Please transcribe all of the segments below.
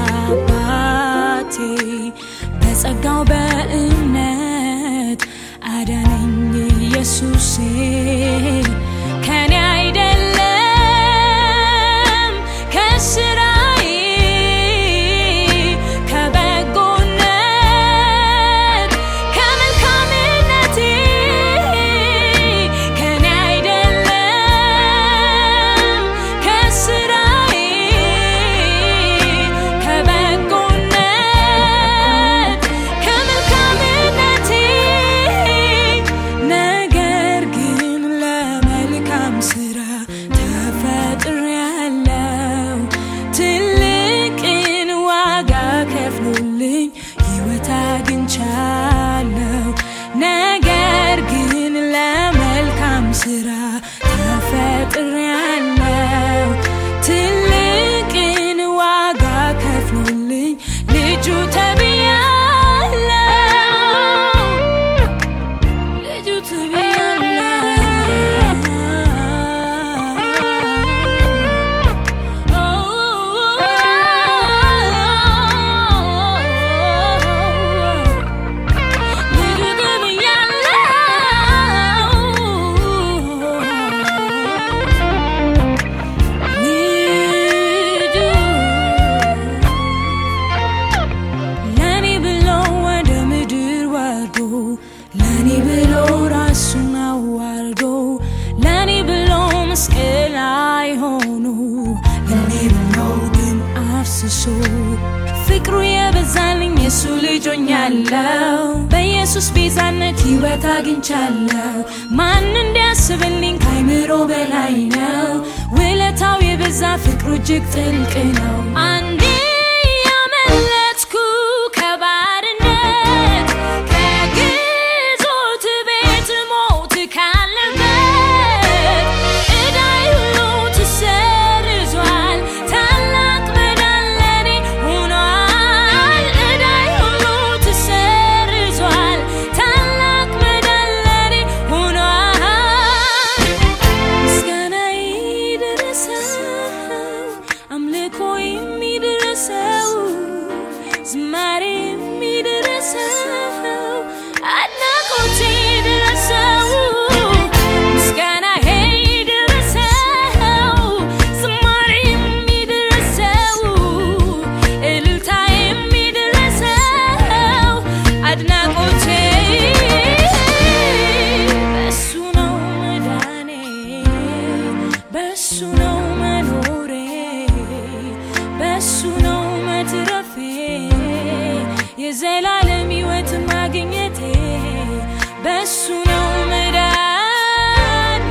አባቴ በጸጋው በእምነት አዳነኝ ኢየሱሴ አግኝቻለሁ። ነገር ግን ለመልካም ስራ ለኔ ብሎ ራሱን አዋርዶ ለኔ ብሎ መስቀል ላይ ሆኖ ለኔ ብሎ ግን አፍስሶ ፍቅሩ የበዛልኝ የሱ ልጆኛለው በኢየሱስ ቤዛነት ሕይወት አግኝቻለሁ። ማን እንዲያስብልኝ ካይምሮ በላይ ነው? ውለታው የበዛ ፍቅሩ እጅግ ጥልቅ ነው። አንዴ የዘላለም ሕይወት ማግኘቴ በሱ ነው መዳኔ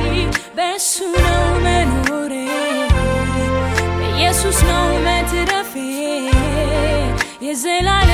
በሱ ነው መኖሬ በኢየሱስ ነው መትረፌ። የዘላለም